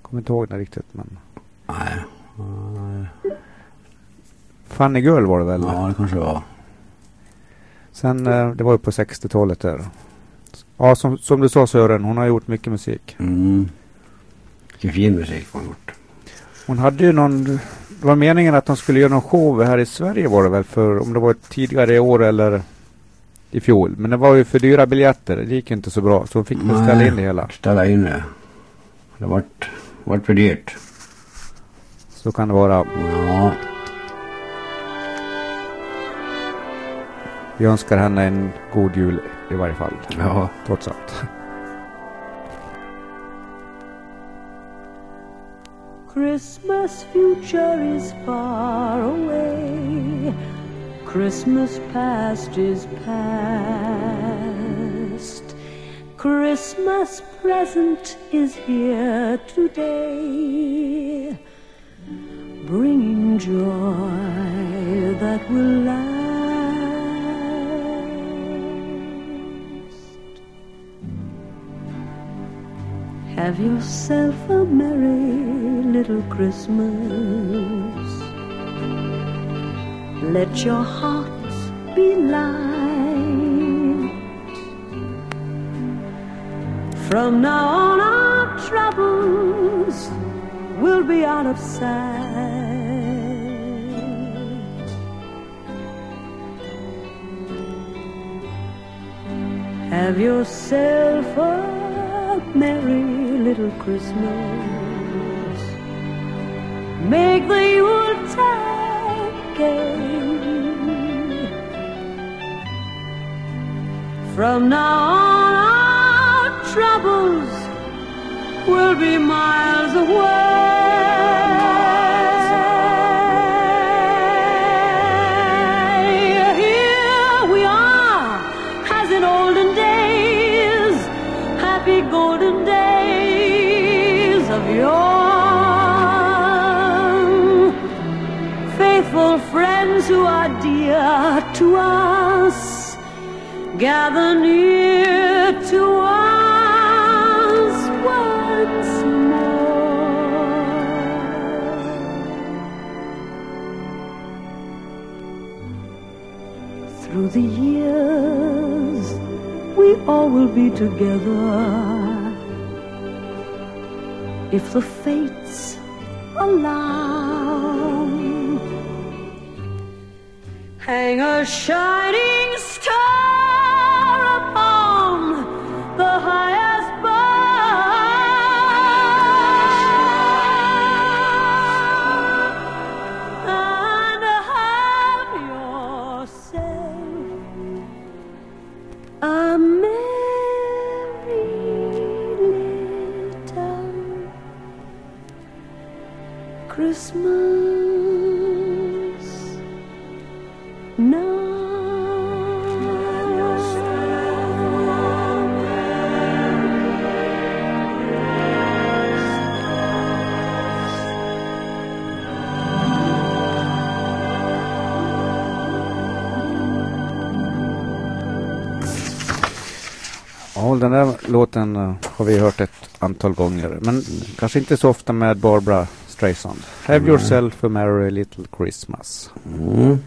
Kommer inte ihåg den riktigt men... Nej. Funny Girl var det väl? Ja, det kanske det var. Sen, eh, det var ju på 60-talet där. Ja, som, som du sa Sören, hon har gjort mycket musik. Mm. Vilken fin musik hon har gjort. Hon hade ju någon... Det var meningen att hon skulle göra någon show här i Sverige var det väl för om det var tidigare i år eller i fjol. Men det var ju för dyra biljetter. Det gick ju inte så bra. Så hon fick väl ställa in det hela. Ställa in det. Det vart, vart för dyrt. Så kan det vara. Ja. Vi önskar henne en god jul i varje fall. Ja. Trots allt. Christmas future is far away. Christmas past is past. Christmas present is here today, bringing joy that will last. Have yourself a merry little Christmas. Let your hearts be light. From now on, our troubles will be out of sight. Have yourself a merry little Christmas. Make the Yuletide gay. From now on, our troubles will be miles away. To us. Gather near to us once more. Through the years, we all will be together if the fates allow. Hang a shining star den där låten eh, har vi hört ett antal gånger. Men kanske inte så ofta med Barbara Streisand. Have Nej. yourself a merry little Christmas. Mm.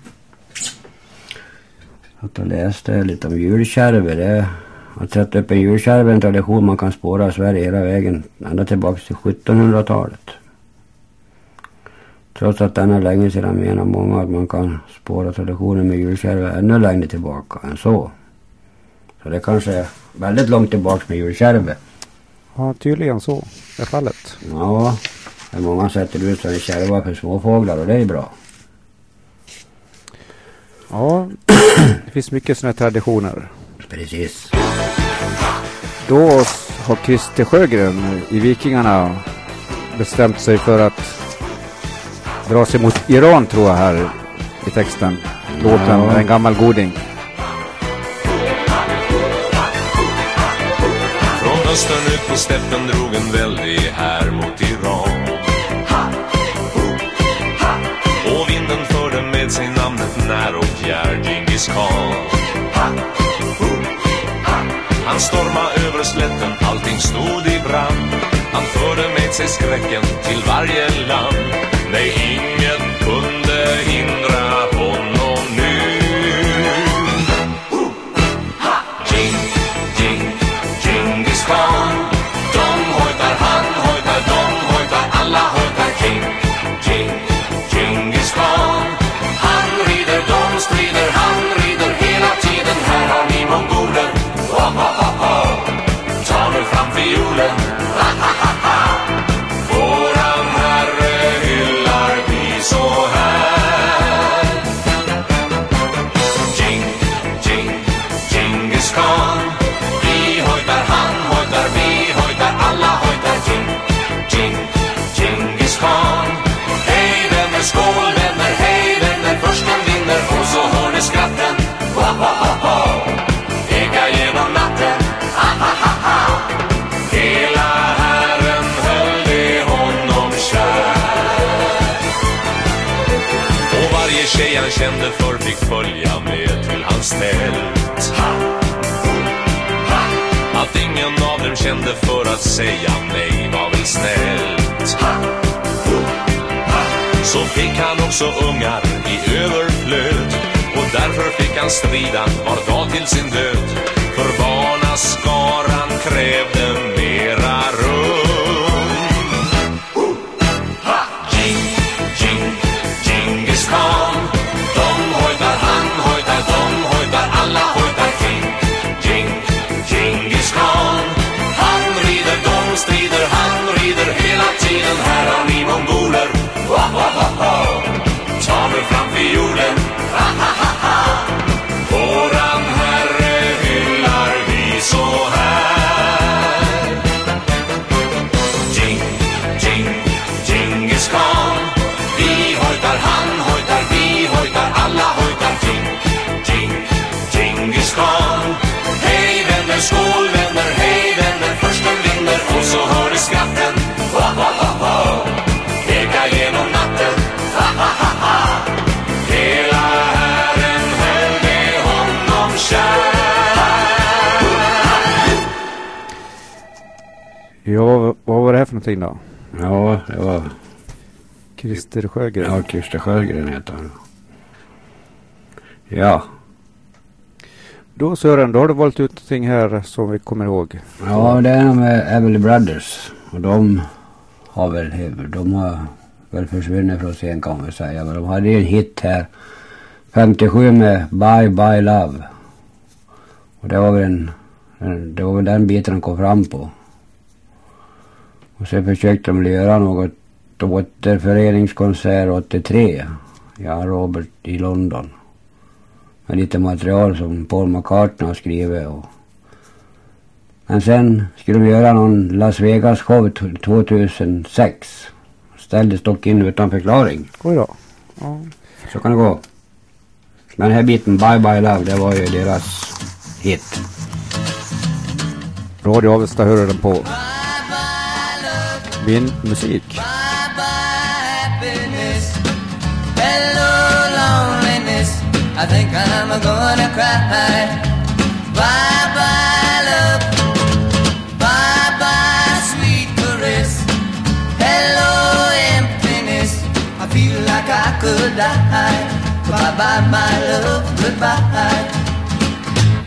Att jag läste lite om julkärve. Det att sätta upp en julkärve är en tradition man kan spåra i Sverige hela vägen ända tillbaka till 1700-talet. Trots att den är länge sedan menar många att man kan spåra traditionen med julkärve ännu längre tillbaka än så. Så det kanske är väldigt långt tillbaka med julkärve. Ja, tydligen så är fallet. Ja, det är många sätter ut en kärva för småfåglar och det är bra. Ja, det finns mycket sådana traditioner. Precis. Då har Christer Sjögren i Vikingarna bestämt sig för att dra sig mot Iran tror jag här i texten. Låten Ja. En gammal goding. Från östern ut på steppen drog en väldig här mot Iran. Och vinden förde med sig namnet när och fjär Djingis khan. Han stormade över slätten, allting stod i brand. Han förde med sig skräcken till varje land. Nej, inget kände för fick följa med till hans tält. Att ingen av dem kände för att säga nej var väl snällt. Så fick han också ungar i överflöd. Och därför fick han strida var dag till sin död. För barnaskaran krävde någonting då? Ja, det var... Christer Sjögren. Ja, Christer Sjögren heter han. Ja. Då Sören, då har du valt ut någonting här som vi kommer ihåg. Ja, det är med Everly Brothers. Och de har väl, de har väl försvunnit från scen kan man väl säga. Men de hade ju en hit här. 57 med Bye Bye Love. Och det var väl en det var väl den biten de kom fram på. Och sen försökte de göra något återföreningskonsert 83. Ja, Robert i London. Med lite material som Paul McCartney har skrivit och men sen skulle de göra någon Las Vegas show t- 2006. Ställdes dock in utan förklaring. Oj då. Ja. Så kan det gå. Men den här biten Bye Bye Love, det var ju deras hit. Radio Avesta hör den på. Min musik. happiness. Hello, loneliness. I think I'm gonna cry. Bye bye, love. Bye bye, sweet caress. Hello, emptiness. I feel like I could die. Bye bye, my love. Goodbye.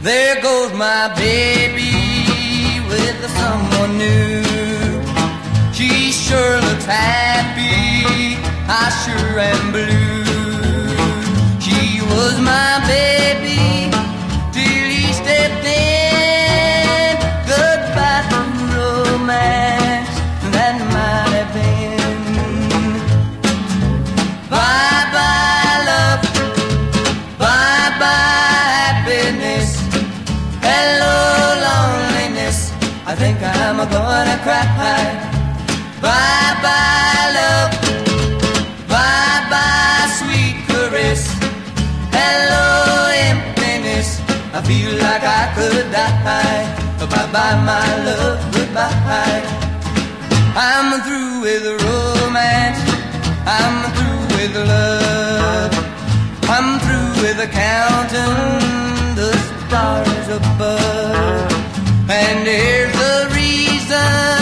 There goes my baby with someone new. She sure looks happy. I sure am blue. She was my baby till he stepped in. Goodbye to romance. That might have been. Bye bye, love. Bye bye, happiness. Hello, loneliness. I think I'm gonna cry. Bye bye, love. Bye bye, sweet caress. Hello, emptiness. I feel like I could die. Bye bye, my love. Goodbye. I'm through with romance. I'm through with love. I'm through with counting the stars above. And here's the reason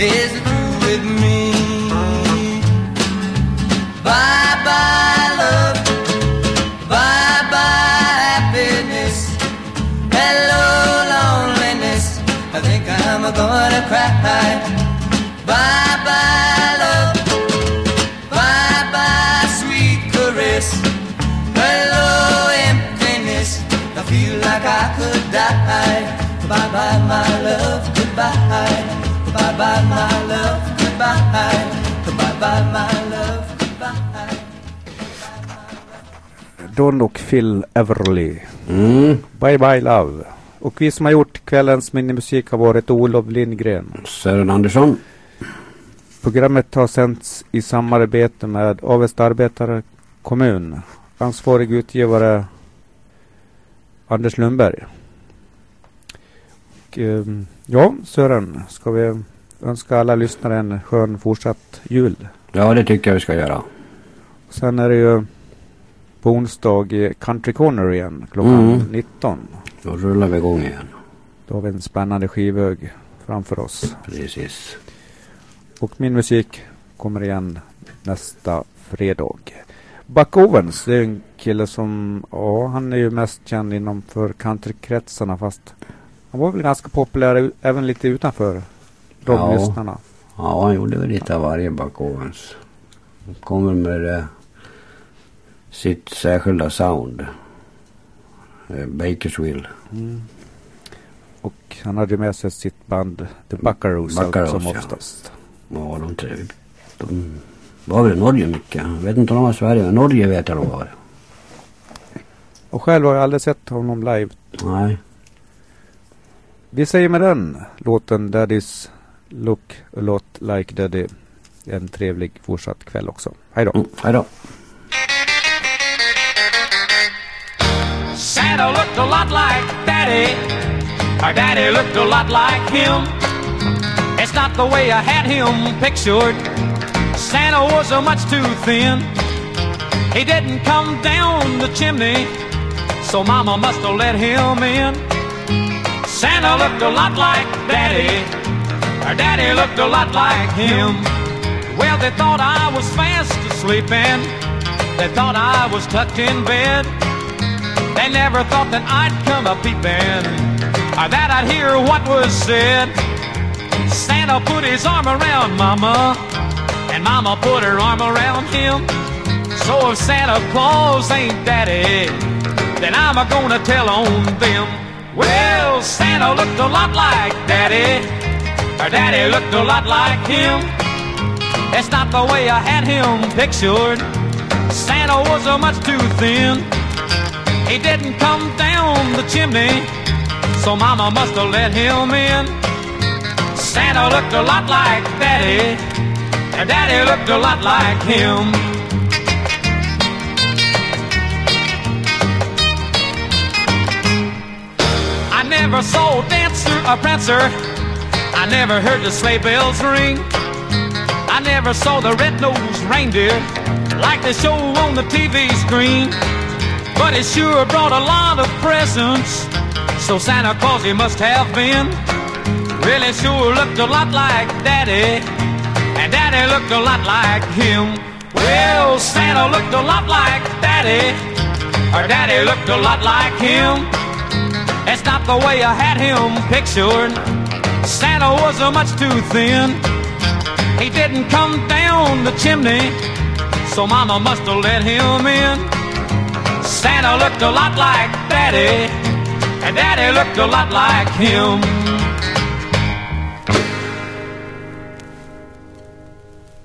is with me. Bye bye, love. Bye bye, happiness. Hello, loneliness. I think I'm gonna cry. Bye bye, love. Bye bye, sweet caress. Hello, emptiness. I feel like I could die. Bye bye, my love. Goodbye. Bye bye, my love. Goodbye. Bye bye, my love. Goodbye. Don och Phil Everly. Mm. Bye Bye Love. Och vi som har gjort kvällens minimusik har varit Olof Lindgren. Sören Andersson. Programmet har sänds i samarbete med Avesta Arbetare kommun. Ansvarig utgivare Anders Lundberg. Och, ehm, ja, Sören, ska vi önska alla lyssnare en skön fortsatt jul. Ja, det tycker jag vi ska göra. Sen är det ju på onsdag i Country Corner igen klockan Mm. 19. Då rullar vi igång igen. Då har vi en spännande skivhög framför oss. Precis. Och min musik kommer igen nästa fredag. Buck Owens, det är en kille som, ja han är ju mest känd inom för countrykretsarna fast han var väl ganska populär även lite utanför de Ja. lyssnarna. Ja, han gjorde väl lite av varje Buck Owens. Han kommer med eh, sitt särskilda sound. Eh, Bakersville. Mm. Och han hade med sig sitt band The Buckaroos, Buckaroos, som oftast. Ja, de tre. De var väl i Norge mycket. Jag vet inte om de var i Sverige, men Norge vet jag de var. Och själv har jag aldrig sett honom live. Nej. Vi säger med den låten Daddy's Look a lot like Daddy. En trevlig fortsatt kväll också. Hej då. Mm, hej då. Santa looked a lot like Daddy. Our daddy looked a lot like him. It's not the way I had him pictured. Santa was a much too thin. He didn't come down the chimney so Mama must have let him in. Santa looked a lot like Daddy, or Daddy looked a lot like him. Well, they thought I was fast asleep and they thought I was tucked in bed. They never thought that I'd come a peeping, or that I'd hear what was said. Santa put his arm around Mama, and Mama put her arm around him. So if Santa Claus ain't Daddy, then I'm a gonna tell on them. Well, Santa looked a lot like Daddy, or Daddy looked a lot like him. It's not the way I had him pictured. Santa was a much too thin. He didn't come down the chimney, so Mama must have let him in. Santa looked a lot like Daddy, and Daddy looked a lot like him. Never saw Dancer a Prancer. I never heard the sleigh bells ring. I never saw the red-nosed reindeer like they show on the TV screen. But it sure brought a lot of presents, so Santa Claus he must have been. Really sure looked a lot like Daddy, and Daddy looked a lot like him. Well, Santa looked a lot like Daddy, or Daddy looked a lot like him. It's not the way I had him pictured. Santa was much too thin. He didn't come down the chimney, so Mama must have let him in. Santa looked a lot like Daddy, and Daddy looked a lot like him.